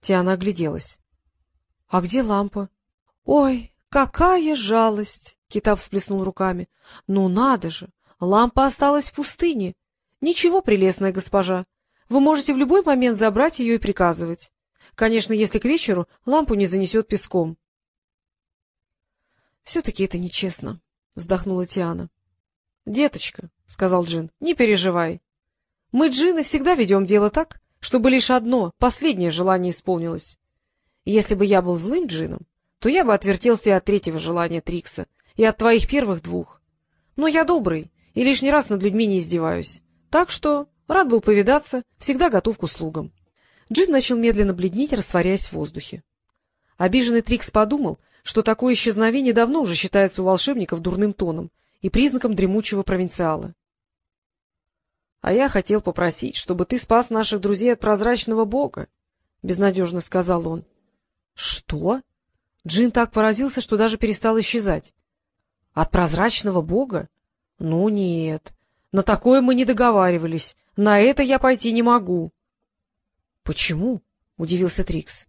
Тиана огляделась. — А где лампа? — Ой, какая жалость! — Кита всплеснул руками. — Ну надо же! Лампа осталась в пустыне. Ничего, прелестная госпожа. Вы можете в любой момент забрать ее и приказывать. Конечно, если к вечеру лампу не занесет песком. — Все-таки это нечестно, — вздохнула Тиана. — Деточка, — сказал Джин, — не переживай. Мы, джины, всегда ведем дело так, чтобы лишь одно, последнее желание исполнилось. Если бы я был злым джином, то я бы отвертелся и от третьего желания Трикса, и от твоих первых двух. Но я добрый и лишний раз над людьми не издеваюсь. Так что рад был повидаться, всегда готов к услугам. Джин начал медленно бледнеть, растворяясь в воздухе. Обиженный Трикс подумал, что такое исчезновение давно уже считается у волшебников дурным тоном и признаком дремучего провинциала. — А я хотел попросить, чтобы ты спас наших друзей от прозрачного бога, — безнадежно сказал он. — Что? Джин так поразился, что даже перестал исчезать. — От прозрачного бога? Ну, нет. На такое мы не договаривались. На это я пойти не могу. — Почему? — удивился Трикс.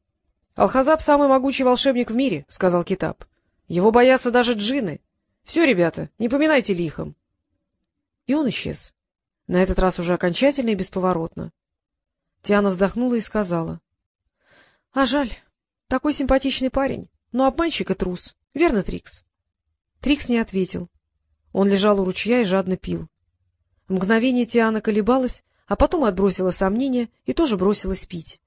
— Алхазаб — самый могучий волшебник в мире, — сказал Китап. — Его боятся даже джины. Все, ребята, не поминайте лихом. И он исчез. На этот раз уже окончательно и бесповоротно. Тиана вздохнула и сказала. — А жаль. Такой симпатичный парень, но обманщик и трус. Верно, Трикс? Трикс не ответил. Он лежал у ручья и жадно пил. Мгновение Тиана колебалась, а потом отбросила сомнения и тоже бросилась пить.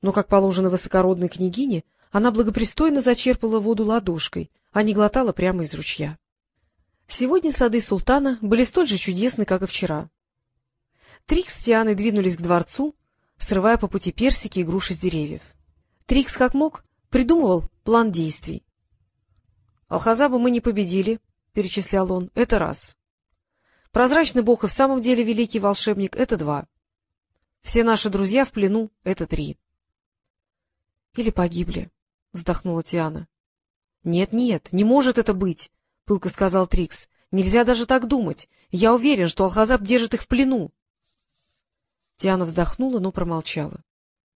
Но, как положено высокородной княгине, она благопристойно зачерпала воду ладошкой, а не глотала прямо из ручья. Сегодня сады султана были столь же чудесны, как и вчера. Трикс с Тианой двинулись к дворцу, срывая по пути персики и груши с деревьев. Трикс, как мог, придумывал план действий. — Алхазаба мы не победили, — перечислял он, — это раз. Прозрачный бог и в самом деле великий волшебник — это два. Все наши друзья в плену — это три. — Или погибли, — вздохнула Тиана. «Нет, — Нет-нет, не может это быть, — пылко сказал Трикс. — Нельзя даже так думать. Я уверен, что Алхазаб держит их в плену. Тиана вздохнула, но промолчала.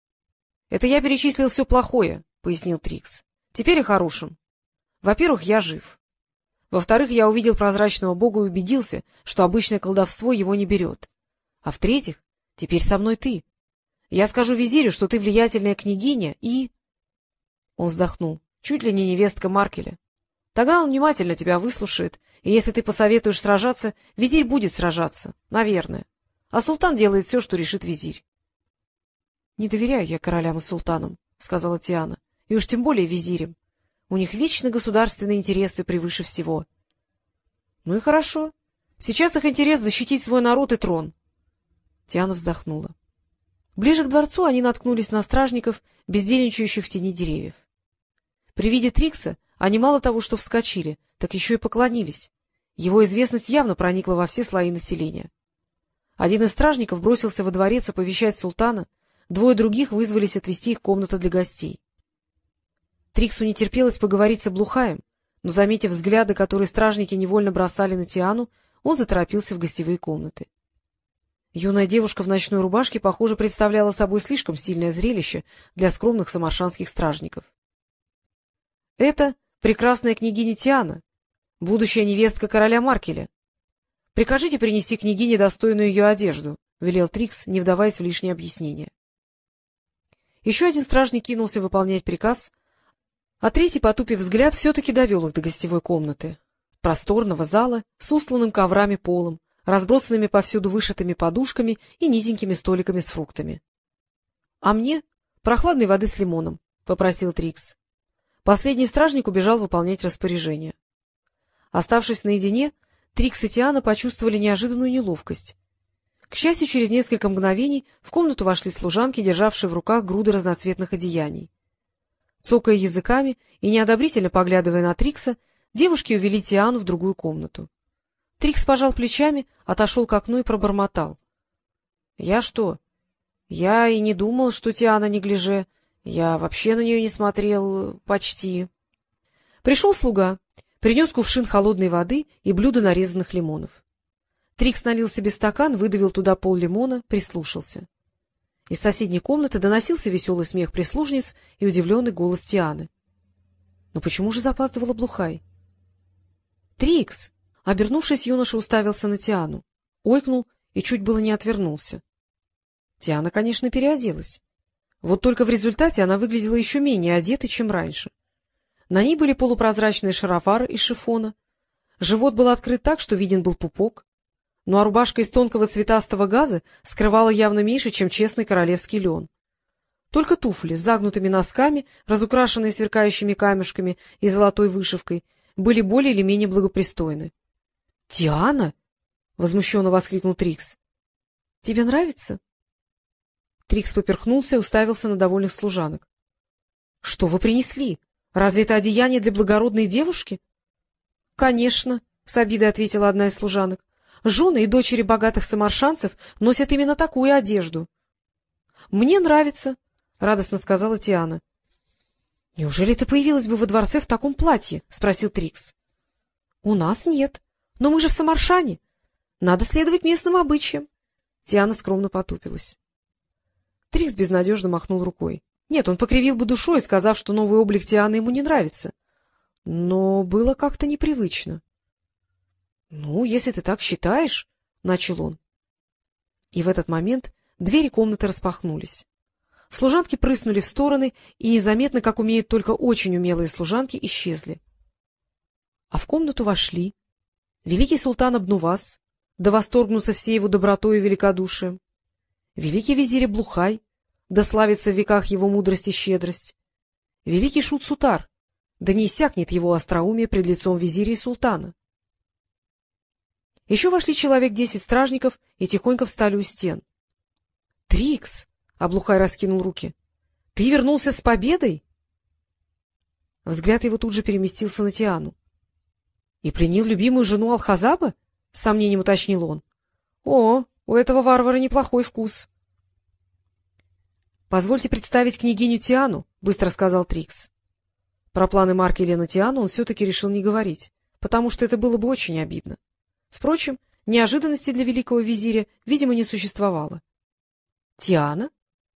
— Это я перечислил все плохое, — пояснил Трикс. — Теперь о хорошем. Во-первых, я жив. Во-вторых, я увидел прозрачного бога и убедился, что обычное колдовство его не берет. А в-третьих, теперь со мной ты. Я скажу визирю, что ты влиятельная княгиня и... Он вздохнул. Чуть ли не невестка Маркеля. Тогда он внимательно тебя выслушает, и если ты посоветуешь сражаться, визирь будет сражаться, наверное. А султан делает все, что решит визирь. — Не доверяю я королям и султанам, — сказала Тиана, — и уж тем более визирям. У них вечно государственные интересы превыше всего. — Ну и хорошо. Сейчас их интерес защитить свой народ и трон. Тиана вздохнула. Ближе к дворцу они наткнулись на стражников, бездельничающих в тени деревьев. При виде Трикса они мало того, что вскочили, так еще и поклонились. Его известность явно проникла во все слои населения. Один из стражников бросился во дворец оповещать султана, двое других вызвались отвести их в комнату для гостей. Триксу не терпелось поговорить с облухаем, но, заметив взгляды, которые стражники невольно бросали на Тиану, он заторопился в гостевые комнаты. Юная девушка в ночной рубашке, похоже, представляла собой слишком сильное зрелище для скромных самаршанских стражников. — Это прекрасная княгиня Тиана, будущая невестка короля Маркеля, — Прикажите принести княгине достойную ее одежду, — велел Трикс, не вдаваясь в лишние объяснения. Еще один стражник кинулся выполнять приказ, а третий, потупив взгляд, все-таки довел их до гостевой комнаты, просторного зала с устланным коврами полом, разбросанными повсюду вышитыми подушками и низенькими столиками с фруктами. — А мне прохладной воды с лимоном, — попросил Трикс. Последний стражник убежал выполнять распоряжение. Оставшись наедине, Трикс и Тиана почувствовали неожиданную неловкость. К счастью, через несколько мгновений в комнату вошли служанки, державшие в руках груды разноцветных одеяний. Цокая языками и неодобрительно поглядывая на Трикса, девушки увели Тиану в другую комнату. Трикс пожал плечами, отошел к окну и пробормотал. — Я что? Я и не думал, что Тиана не гляже. Я вообще на нее не смотрел почти. Пришел слуга, принес кувшин холодной воды и блюдо нарезанных лимонов. Трикс налил себе стакан, выдавил туда пол лимона, прислушался. Из соседней комнаты доносился веселый смех прислужниц и удивленный голос Тианы. Но почему же запаздывала Блухай? — Трикс! Обернувшись, юноша уставился на Тиану, ойкнул и чуть было не отвернулся. Тиана, конечно, переоделась. Вот только в результате она выглядела еще менее одетой, чем раньше. На ней были полупрозрачные шаровары из шифона, живот был открыт так, что виден был пупок, ну а рубашка из тонкого цветастого газа скрывала явно меньше, чем честный королевский лен. Только туфли с загнутыми носками, разукрашенные сверкающими камешками и золотой вышивкой, были более или менее благопристойны. — Диана! — возмущенно воскликнул Трикс. — Тебе нравится? Трикс поперхнулся и уставился на довольных служанок. — Что вы принесли? Разве это одеяние для благородной девушки? — Конечно, — с обидой ответила одна из служанок. Жены и дочери богатых самаршанцев носят именно такую одежду. — Мне нравится, — радостно сказала Тиана. — Неужели ты появилась бы во дворце в таком платье? — спросил Трикс. — У нас нет. Но мы же в Самаршане. Надо следовать местным обычаям. Тиана скромно потупилась. Трикс безнадежно махнул рукой. Нет, он покривил бы душой, сказав, что новый облик Тианы ему не нравится. Но было как-то непривычно. — Ну, если ты так считаешь, — начал он. И в этот момент двери комнаты распахнулись. Служанки прыснули в стороны, и незаметно, как умеют только очень умелые служанки, исчезли. А в комнату вошли великий султан Абнувас, да восторгнутся все его добротой и великодушием, великий визирь Блухай, да славится в веках его мудрость и щедрость, великий Шут-Сутар, да не иссякнет его остроумие пред лицом визиря и султана, еще вошли человек десять стражников и тихонько встали у стен. — Трикс! — Облухай раскинул руки. — Ты вернулся с победой? Взгляд его тут же переместился на Тиану. — И пленил любимую жену Алхазаба? — с сомнением уточнил он. — О, у этого варвара неплохой вкус. — Позвольте представить княгиню Тиану, — быстро сказал Трикс. Про планы Маркеля на Тиану он все-таки решил не говорить, потому что это было бы очень обидно. Впрочем, неожиданности для великого визиря, видимо, не существовало. — Тиана?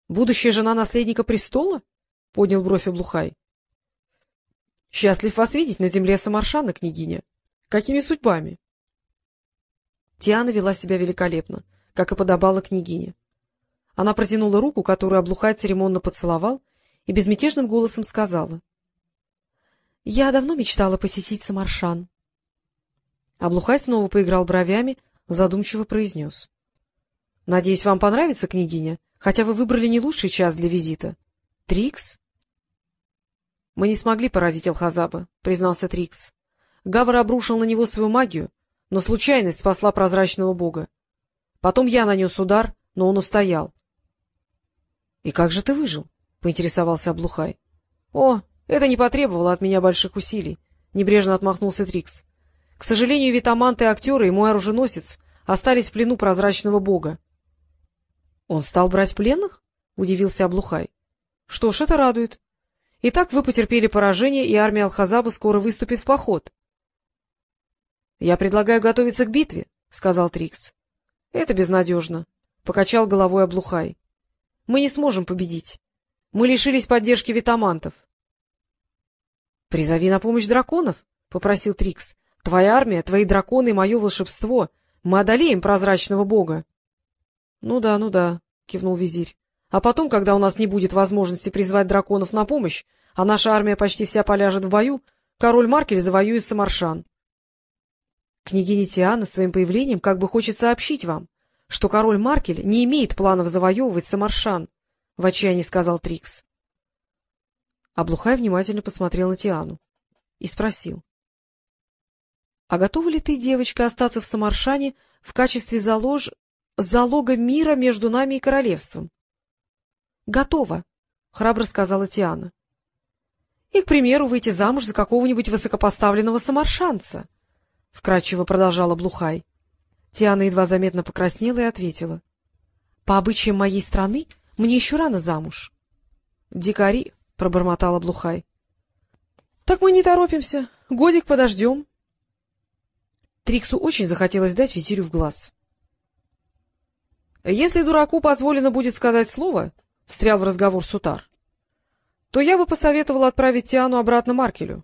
Будущая жена наследника престола? — поднял бровь Облухай. — Счастлив вас видеть на земле Самаршана, княгиня. Какими судьбами? Тиана вела себя великолепно, как и подобала княгине. Она протянула руку, которую Облухай церемонно поцеловал, и безмятежным голосом сказала. — Я давно мечтала посетить Самаршан. Облухай снова поиграл бровями, задумчиво произнес. — Надеюсь, вам понравится, княгиня, хотя вы выбрали не лучший час для визита. — Трикс? — Мы не смогли поразить Алхазаба, — признался Трикс. Гавр обрушил на него свою магию, но случайность спасла прозрачного бога. Потом я нанес удар, но он устоял. — И как же ты выжил? — поинтересовался Облухай. — О, это не потребовало от меня больших усилий, — небрежно отмахнулся Трикс. К сожалению, витаманты актеры и мой оруженосец остались в плену прозрачного бога. — Он стал брать пленных? — удивился Облухай. — Что ж, это радует. Итак, вы потерпели поражение, и армия Алхазаба скоро выступит в поход. — Я предлагаю готовиться к битве, — сказал Трикс. — Это безнадежно, — покачал головой Облухай. — Мы не сможем победить. Мы лишились поддержки витамантов. — Призови на помощь драконов, — попросил Трикс. Твоя армия, твои драконы и мое волшебство. Мы одолеем прозрачного бога. — Ну да, ну да, — кивнул визирь. — А потом, когда у нас не будет возможности призвать драконов на помощь, а наша армия почти вся поляжет в бою, король Маркель завоюет Самаршан. Княгиня Тиана своим появлением как бы хочет сообщить вам, что король Маркель не имеет планов завоевывать Самаршан, — в отчаянии сказал Трикс. Облухай внимательно посмотрел на Тиану и спросил. — А готова ли ты, девочка, остаться в Самаршане в качестве залож... залога мира между нами и королевством? — Готова, — храбро сказала Тиана. — И, к примеру, выйти замуж за какого-нибудь высокопоставленного самаршанца, — вкратчиво продолжала Блухай. Тиана едва заметно покраснела и ответила. — По обычаям моей страны мне еще рано замуж. — Дикари, — пробормотала Блухай. — Так мы не торопимся, годик подождем. Триксу очень захотелось дать визирю в глаз. — Если дураку позволено будет сказать слово, — встрял в разговор Сутар, — то я бы посоветовал отправить Тиану обратно Маркелю.